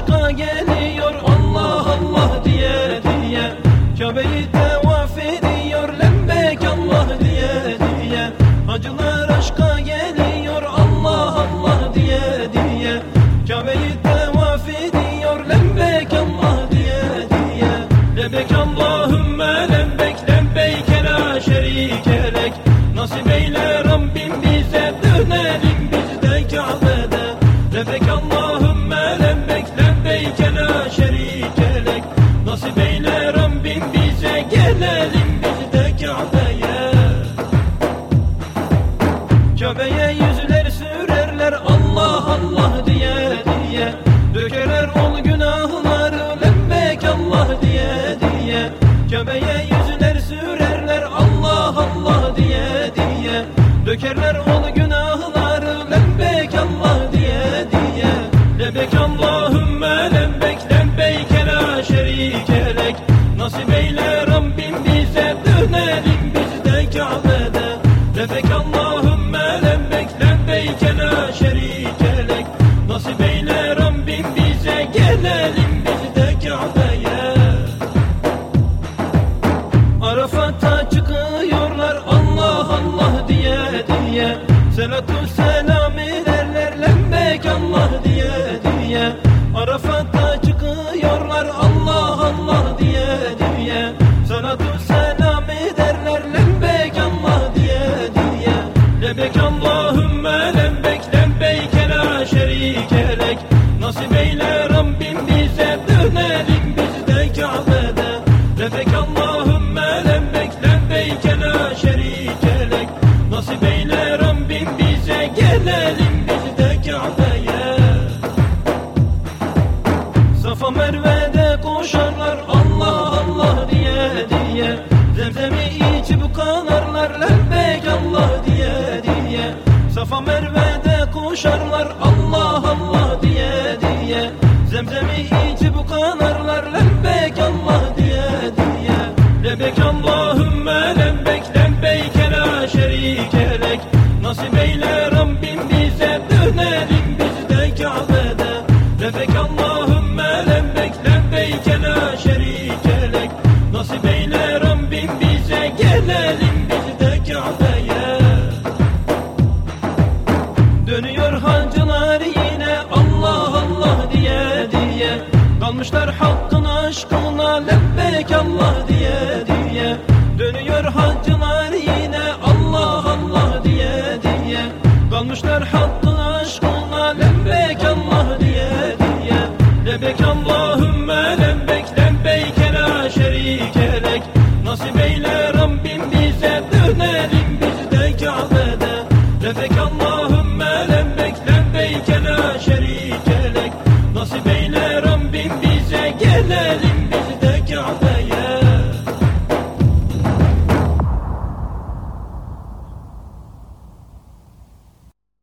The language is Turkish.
aşka geliyor Allah Allah diye diye. Kabe'yi tevaf ediyor lembek Allah diye diye. Hacılar aşka geliyor Allah Allah diye diye. Kabe'yi tevaf bize gelelim biz de Kabe'ye yüzler sürerler Allah Allah diye diye. Dökerler ol günahları lembek Allah diye diye. Kabe'ye yüzler sürerler Allah Allah diye diye. Dökerler biz de. Kabe'de Lebek Allahümme lembek lembek la şerike lek. Nasip eyle Rabbim bize gelelim biz de Kabe'ye. Arafat'a çıkıyorlar Allah Allah diye diye. Selatü Safa Merve'de koşarlar Allah Allah diye diye. Zemzemi içip kanarlar lembek Allah diye diye. Safa Merve'de koşarlar Allah Allah diye diye. Zemzemi içip kanarlar lembek Allah diye diye. Lebek Allahümme lembek Kalmışlar hakkın aşkına lebbek Allah diye diye. Dönüyor hancılar yine Allah Allah diye diye. Kalmışlar